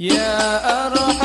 يا أرحم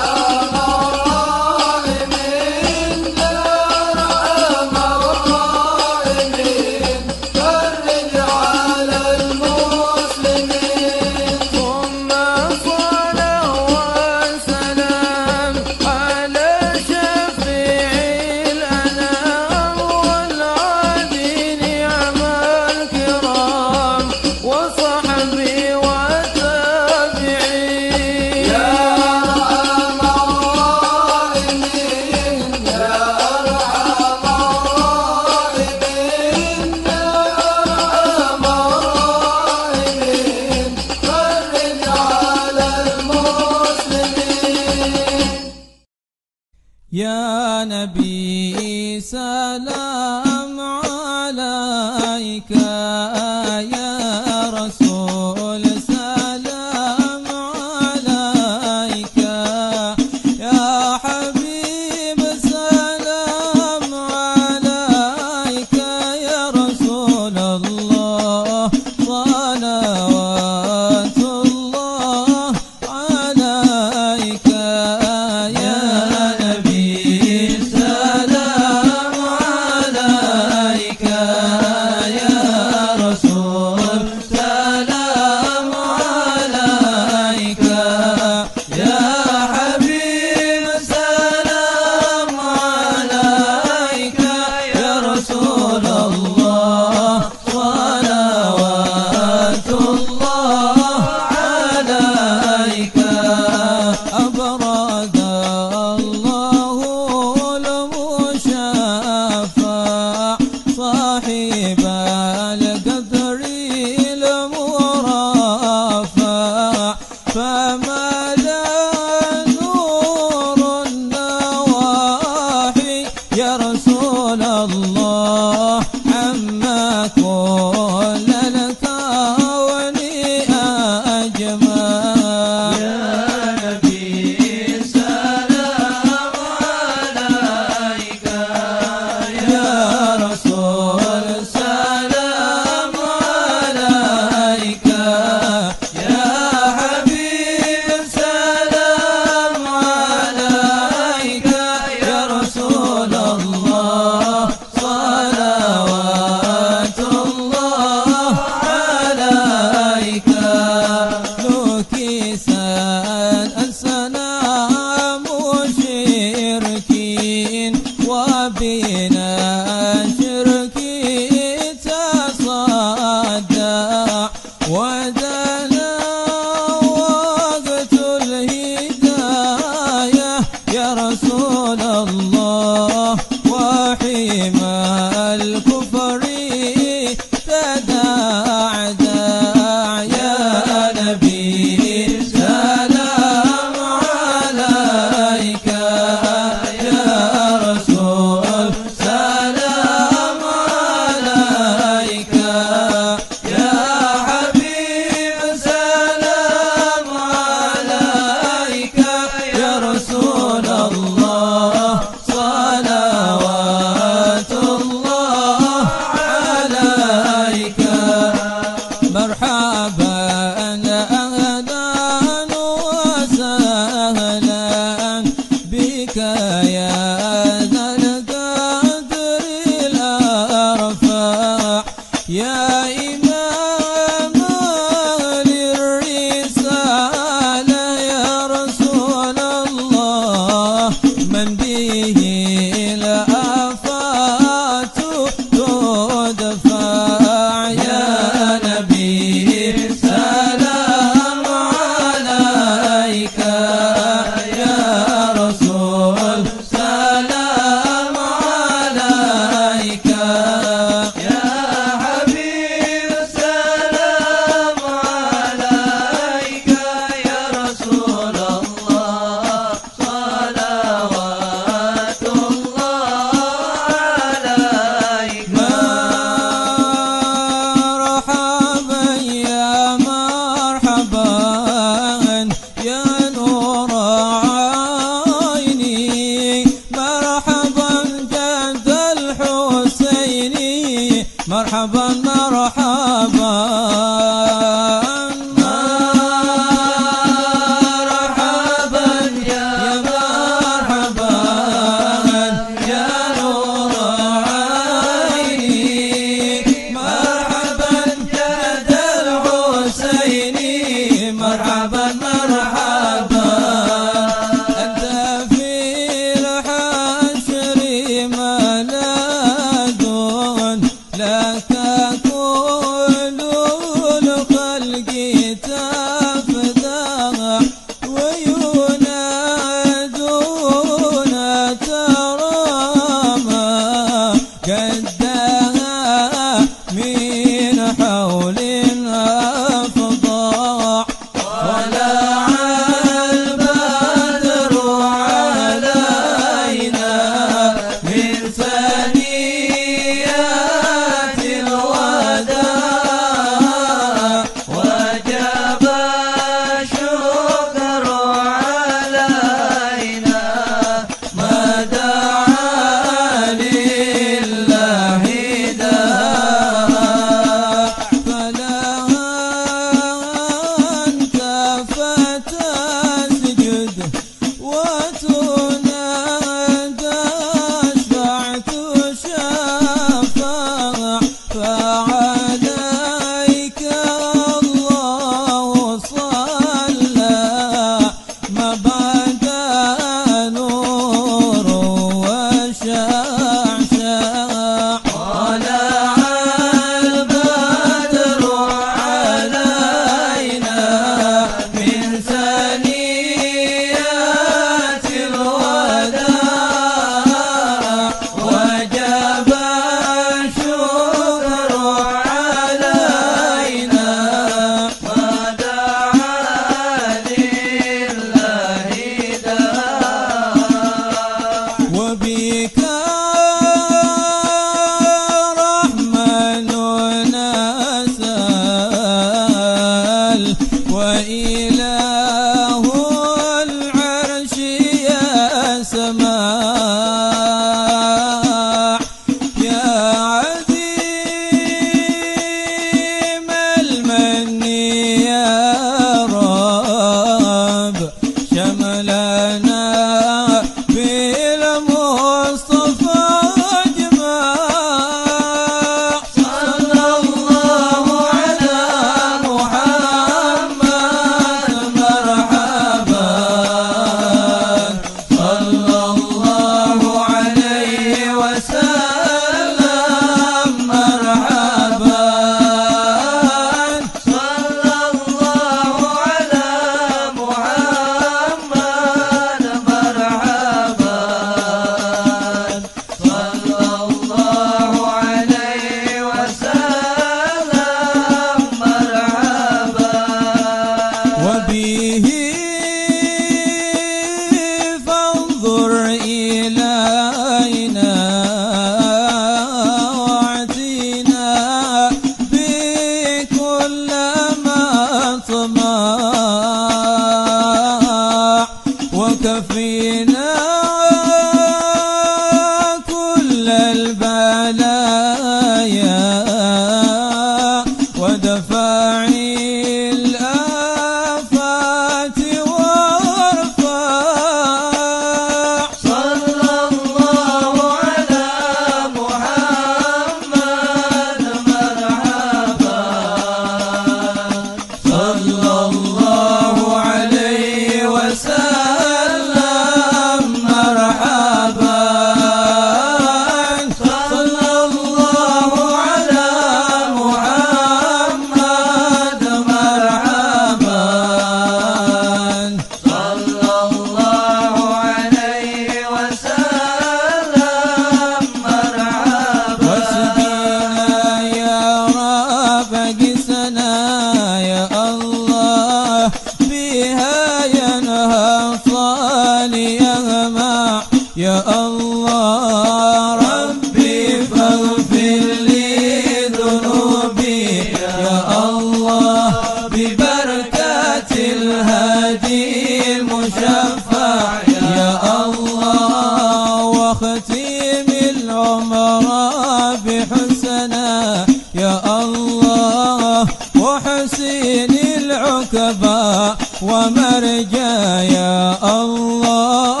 وحسين العقبى ومرجى يا الله.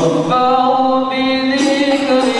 فاغفر بذكري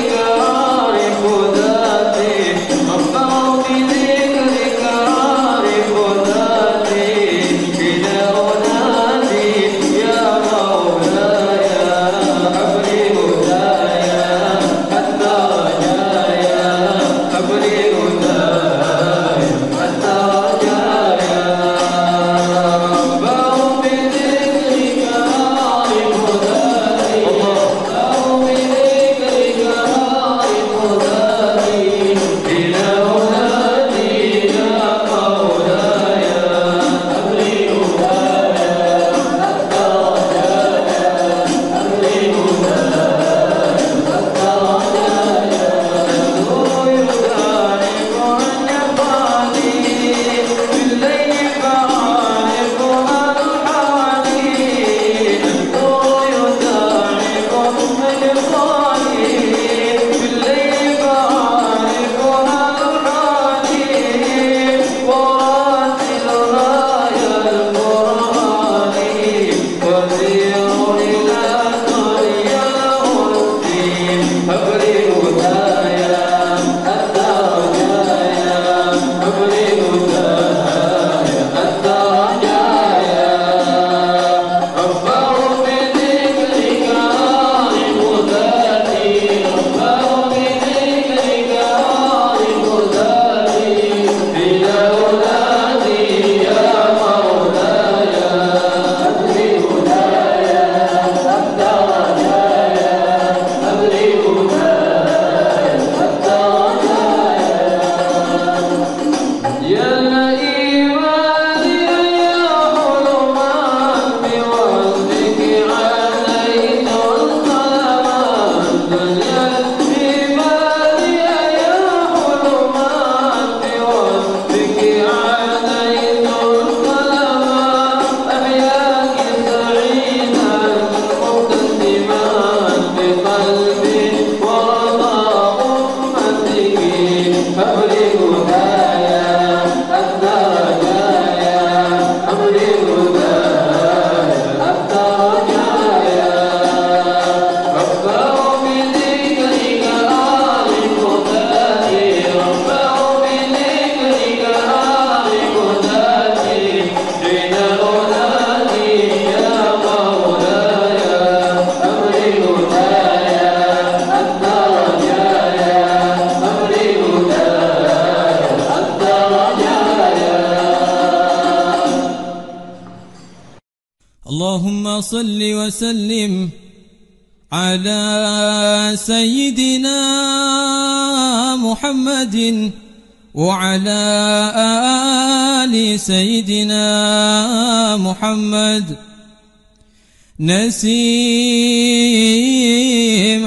نسيم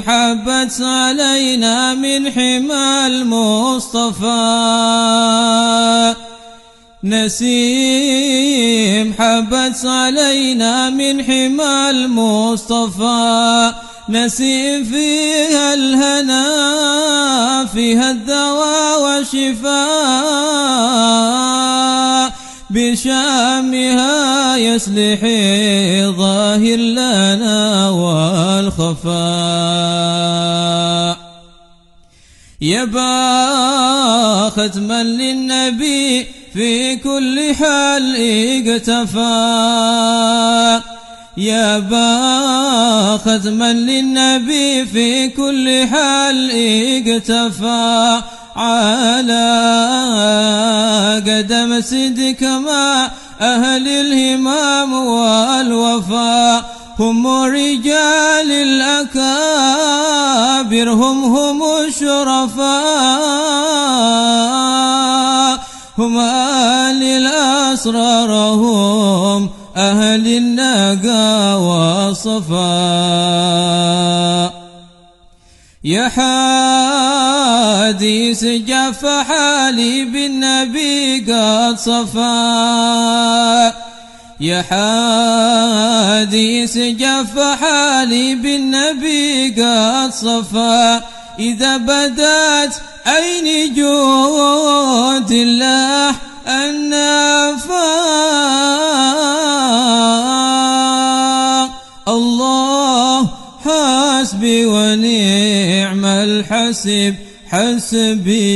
حبت علينا من حمى المصطفى. نسيم حبت علينا من حمى المصطفى. نسيم فيها يصلح ظاهر لنا والخفاء. يبا ختما للنبي في كل حال اقتفى. يا با ختما للنبي في كل حال اقتفى. على قدم صدق ما أهل الهمام والوفاء هم رجال الأكابر هم هم الشرفاء هم أهل الأسرار هم أهل النقى والصفاء يا حديث جف حالي بالنبي قد صفا. يا حديث جف حالي بالنبي قد صفا. إذا بدت عيني جود الله النفاق الله حسبي ونعم الحسب حسبي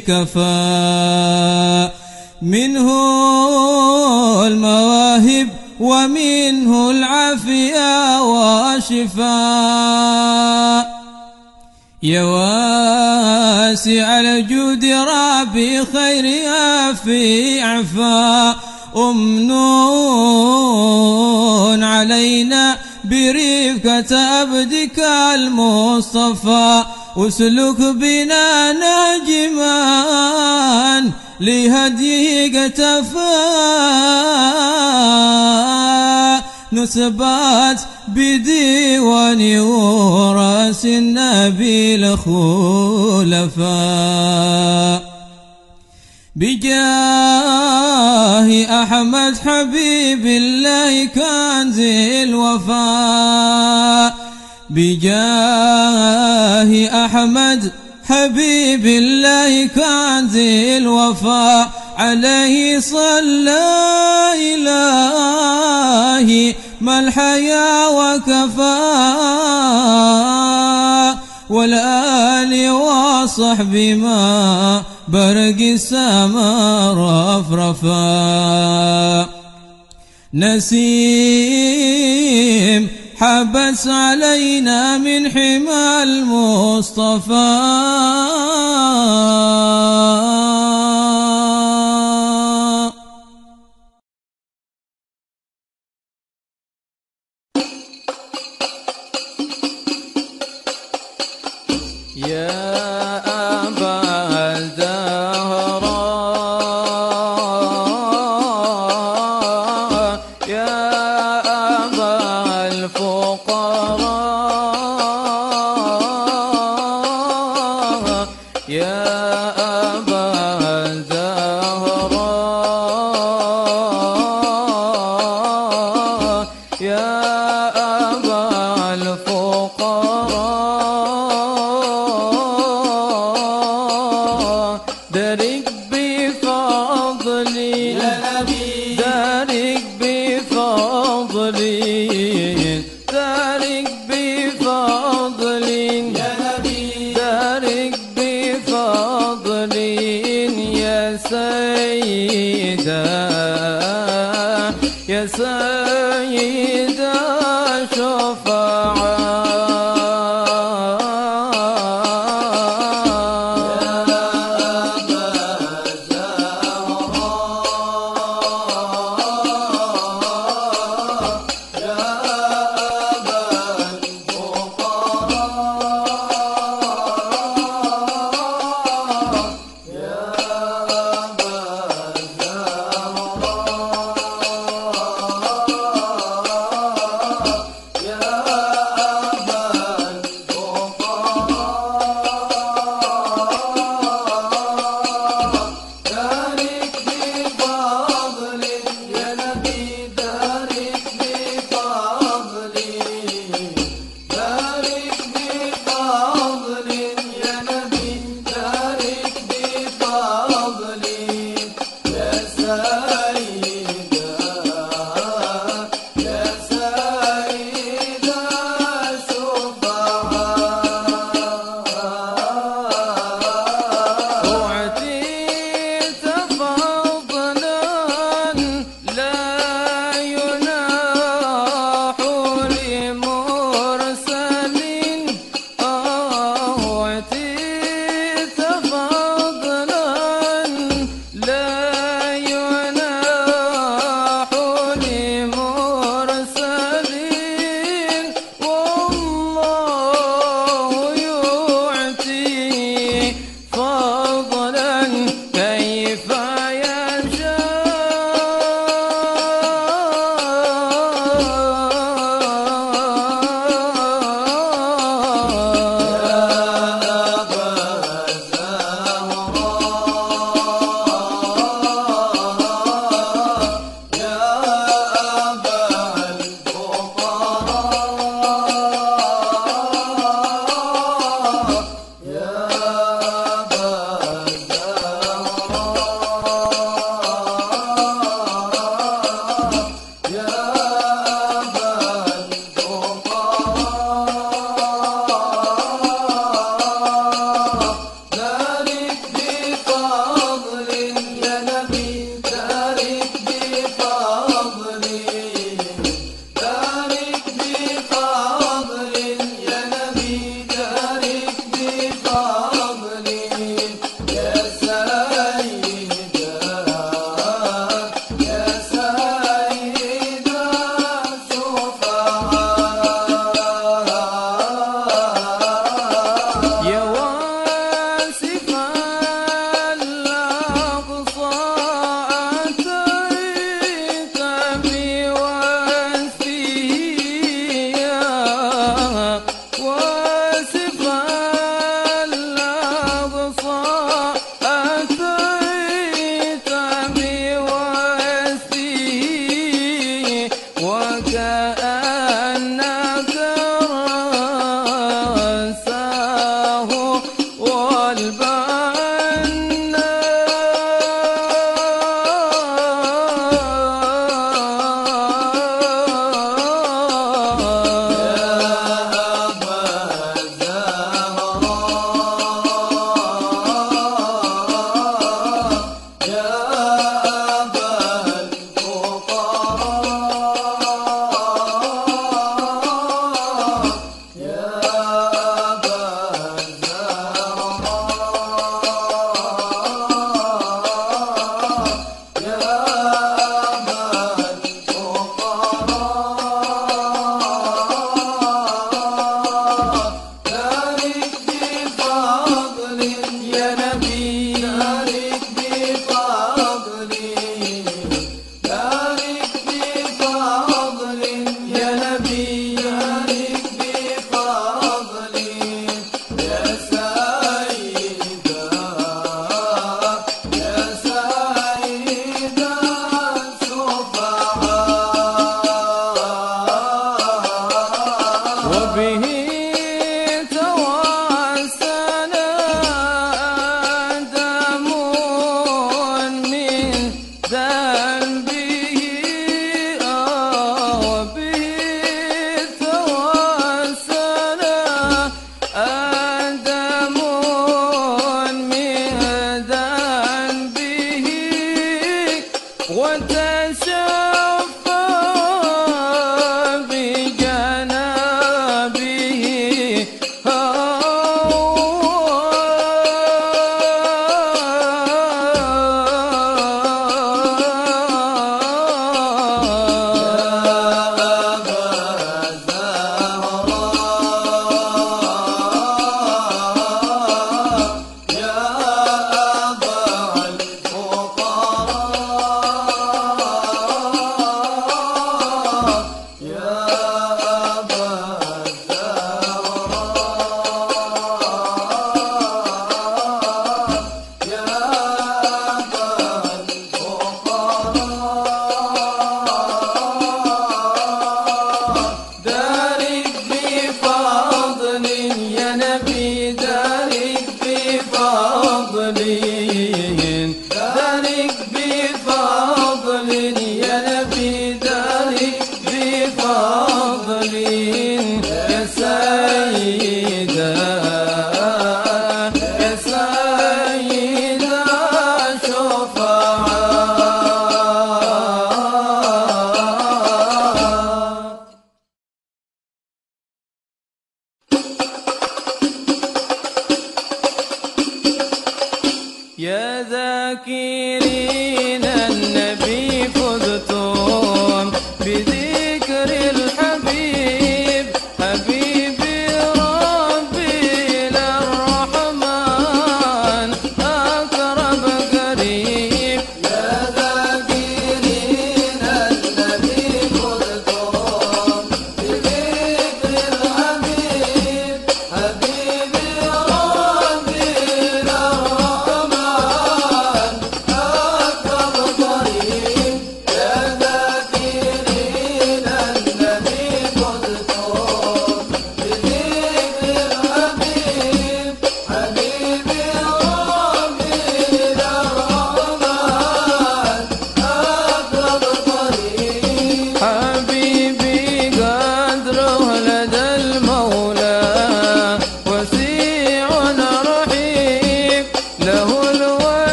كفى منه المواهب ومنه العافية والشفاء. يا واسع الجود ربي خيرها في عفا أمنون علينا برفقة عبدك المصطفى. أسلك بنا ناجما لهديك تفا نثبت بديوان وراس النبي الخلفاء بجاه أحمد حبيب الله كنز الوفاء بجاه أحمد حبيب الله كنز الوفاء عليه صلى إلهي ما الحيا وكفى والآل وصحب ما برق السما رفرفا. نسيم حبس علينا من حمى المصطفى.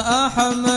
أحمد.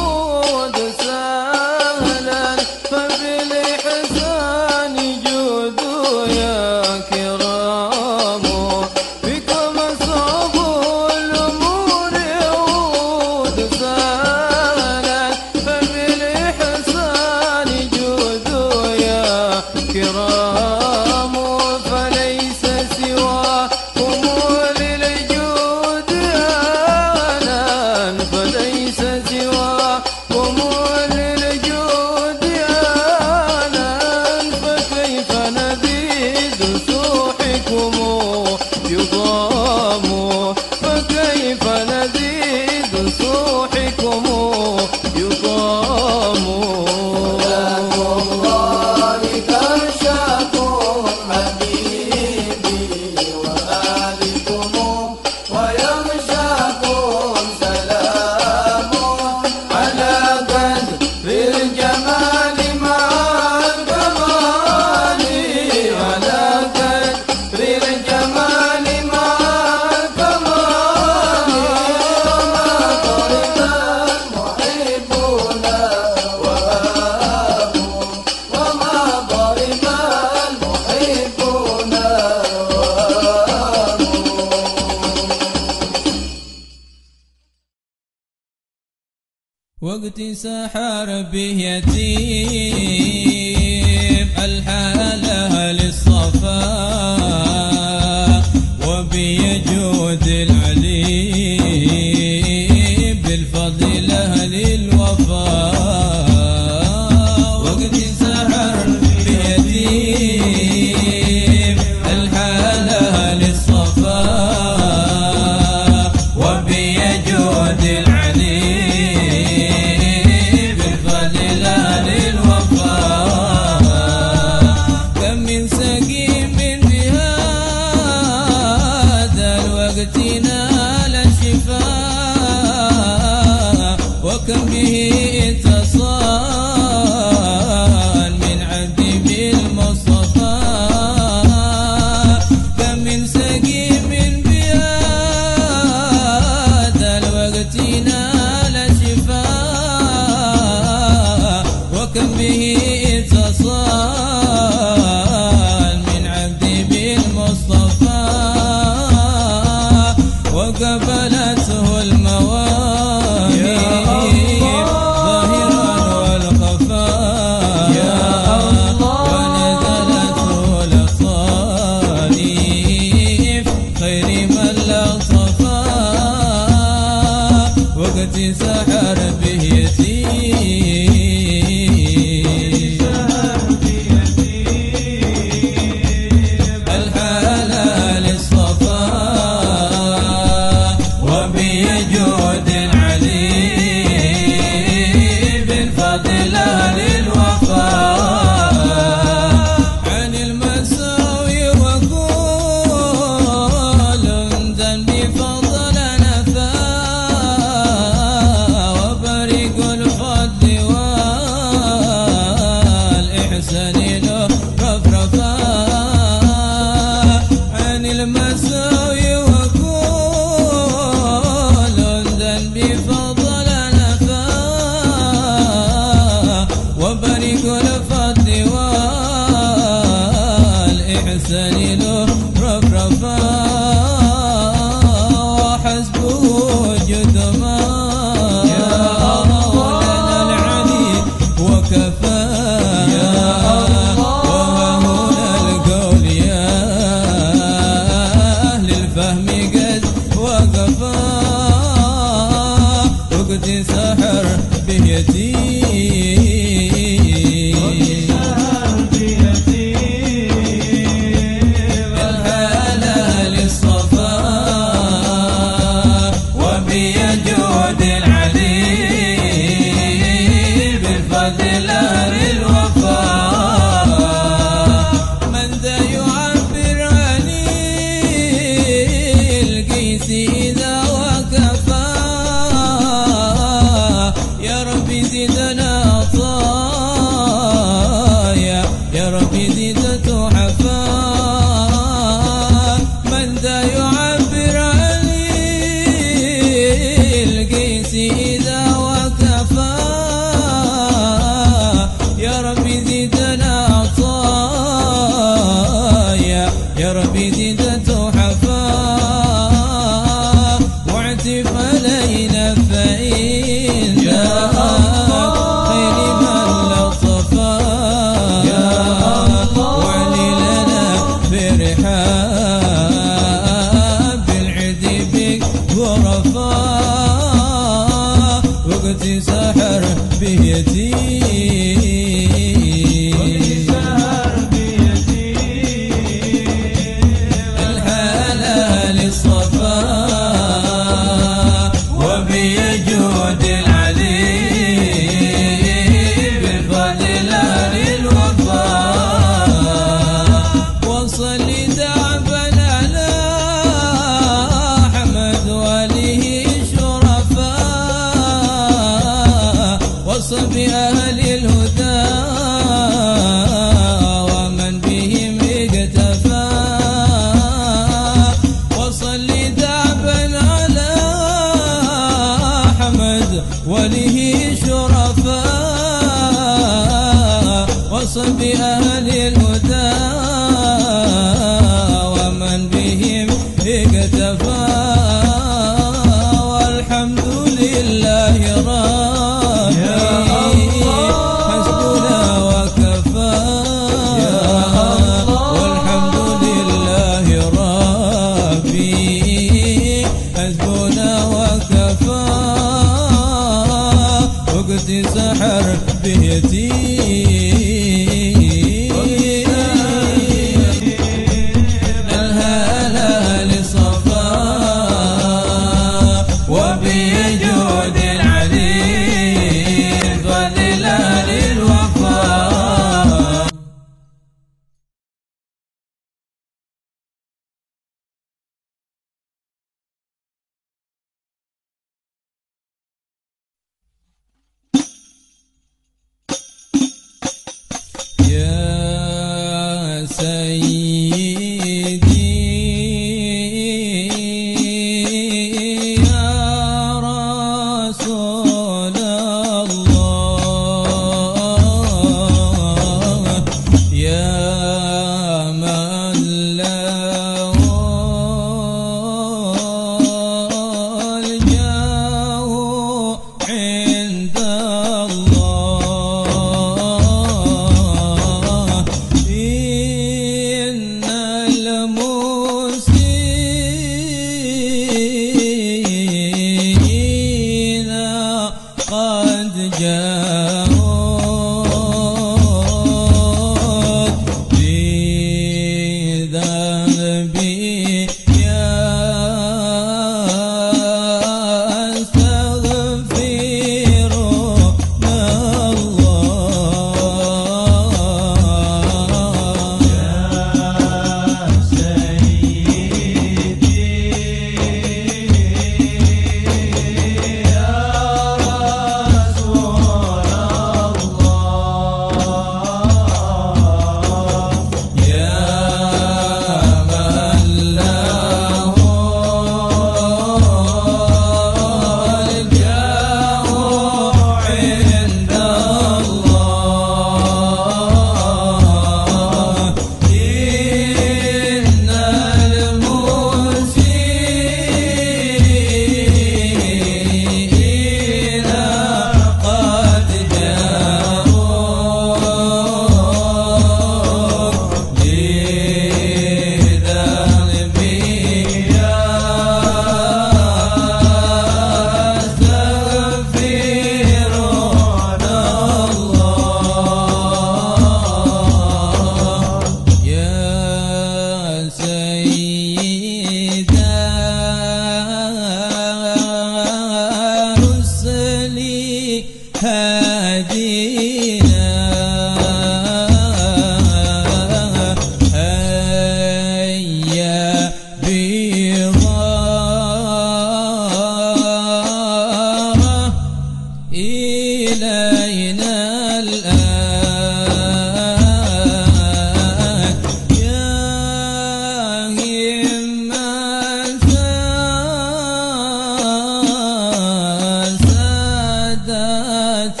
سادات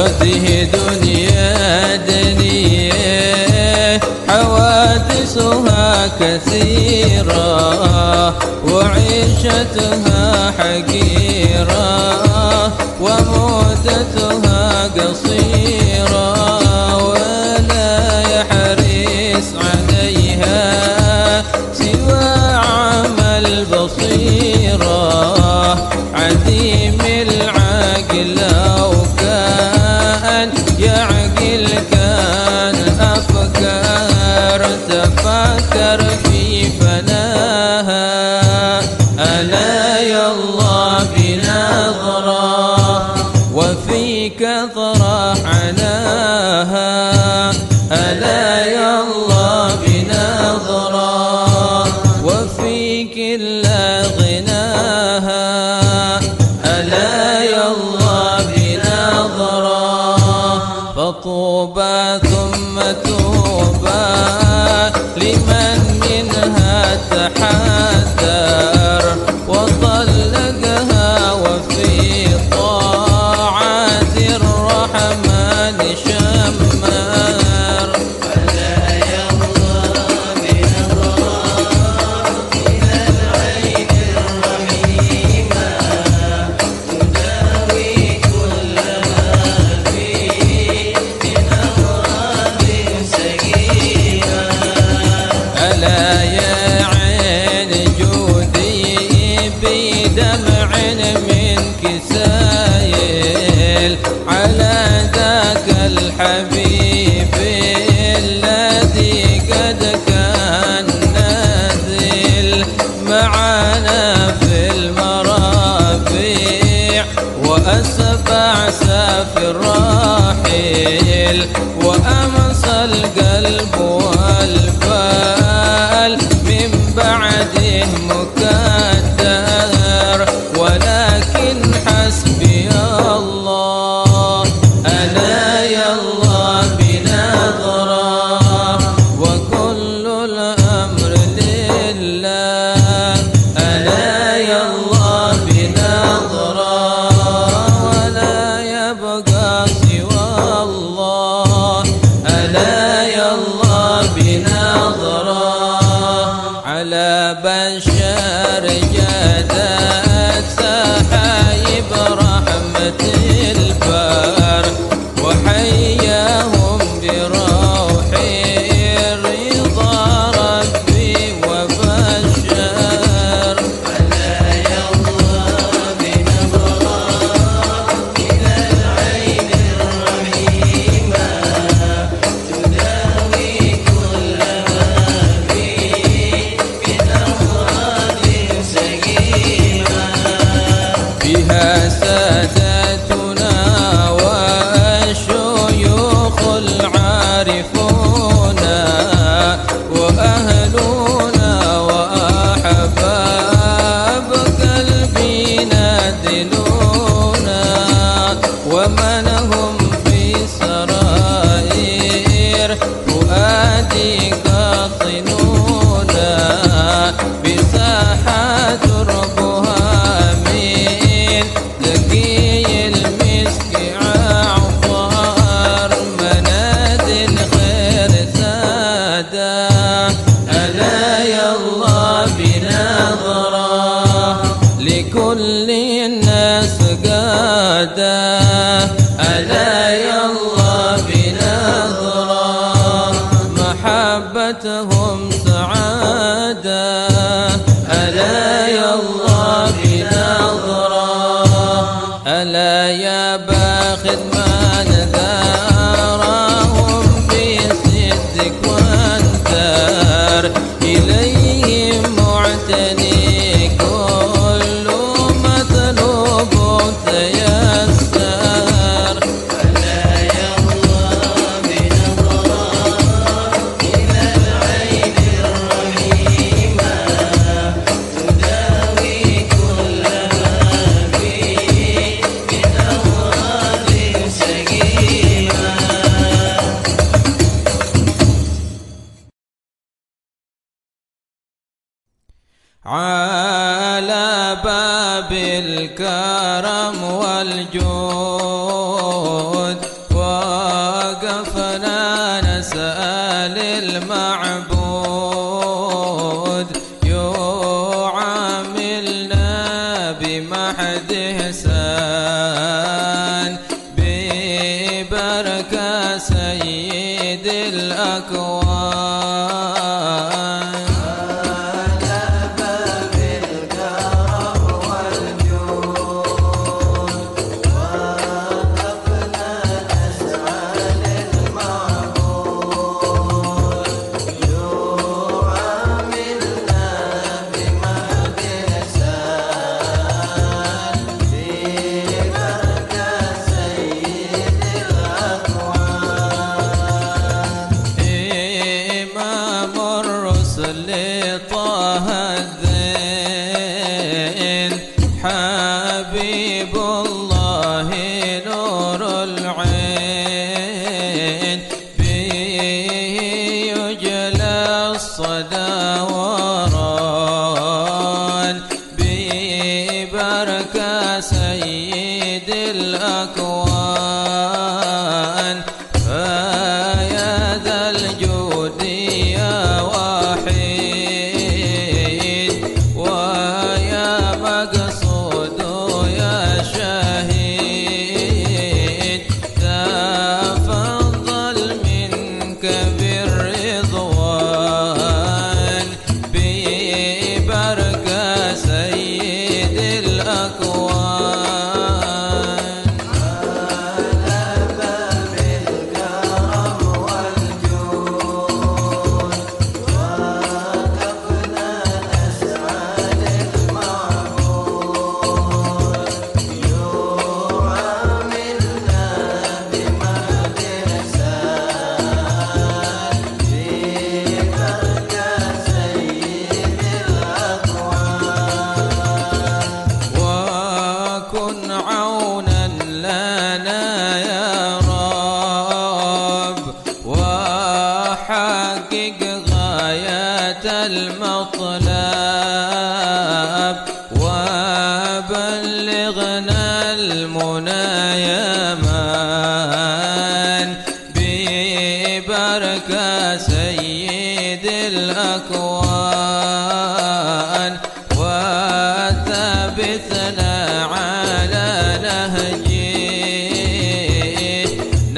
وذه دنيا دنيا. حوادثها كثيرة وعيشتها حقيرة ومدتها قصيرة.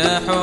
نحول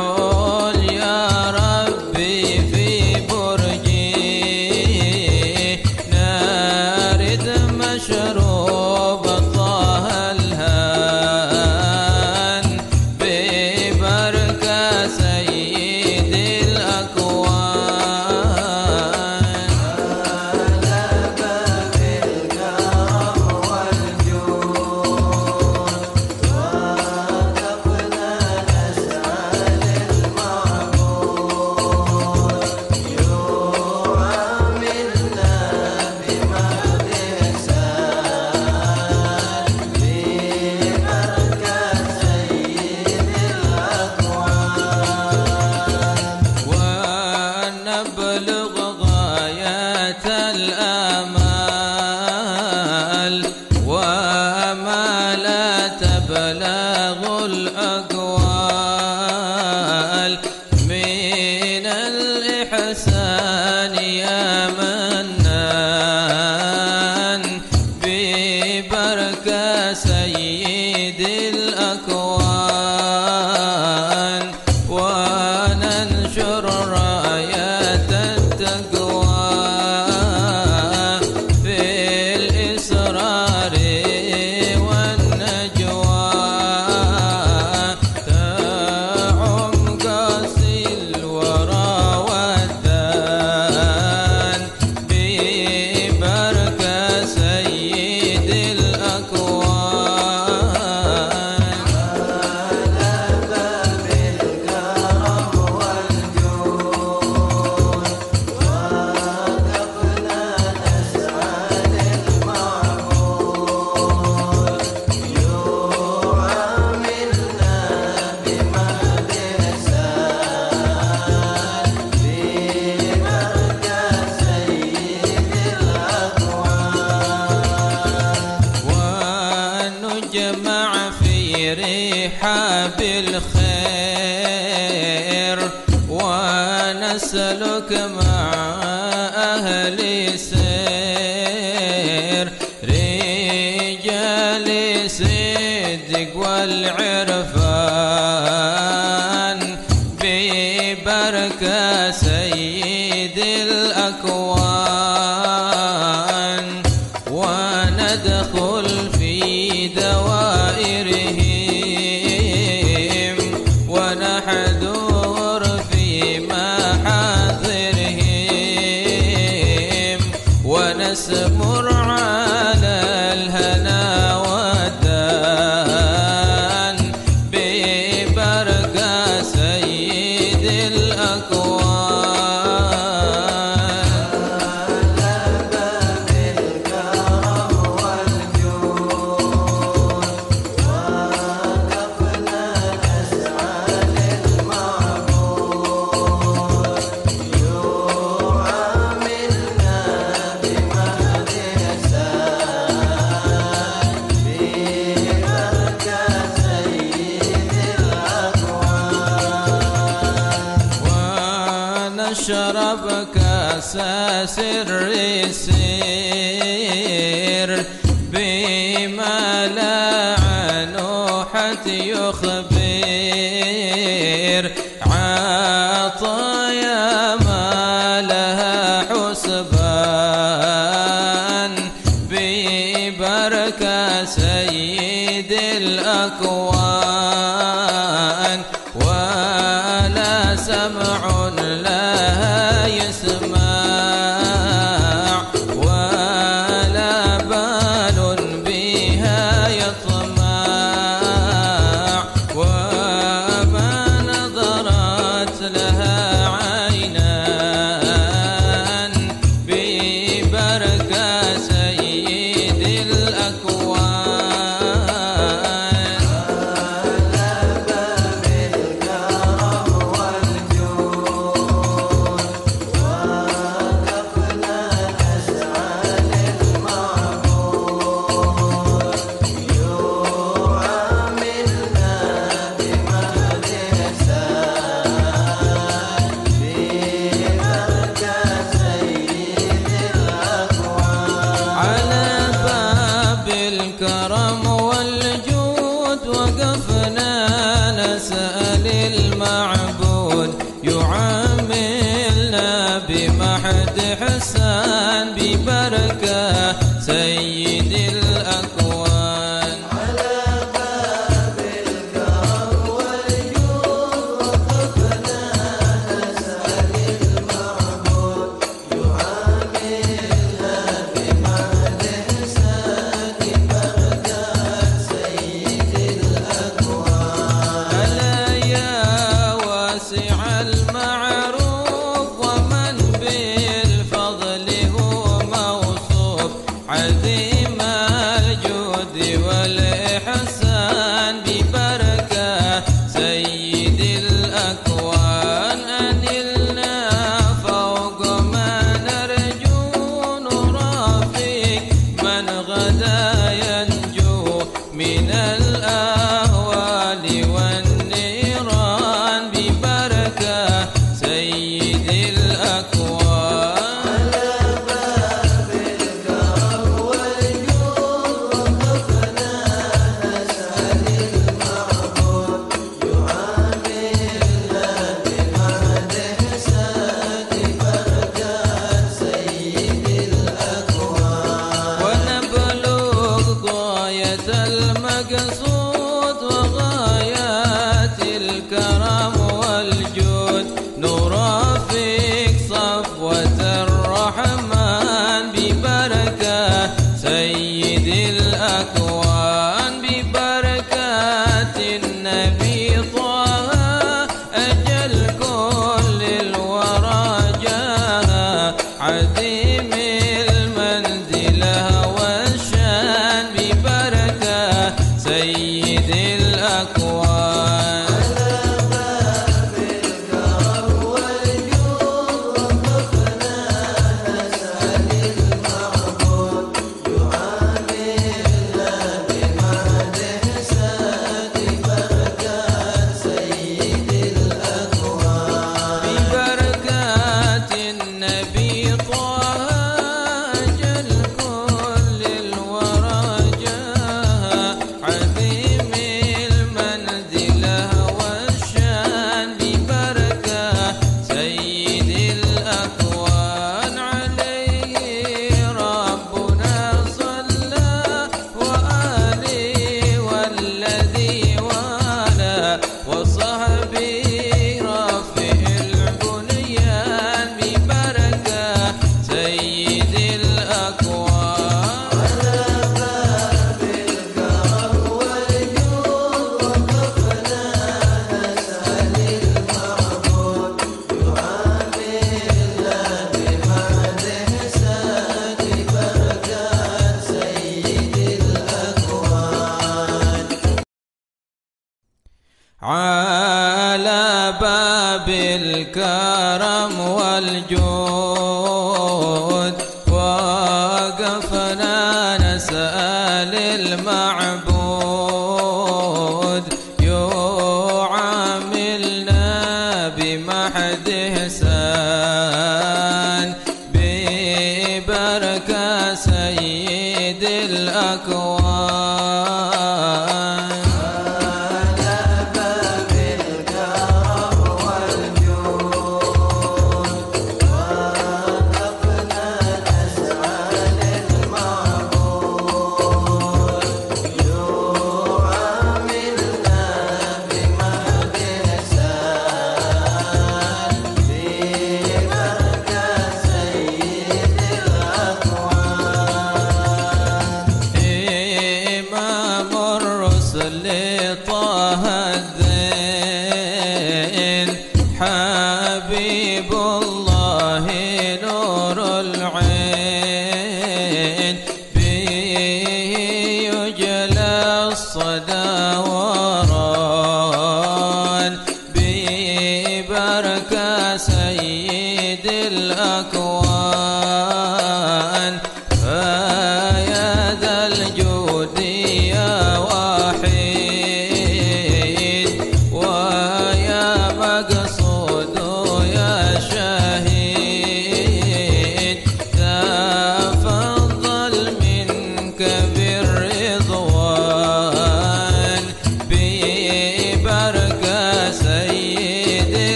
ببركة سيد الأكوان.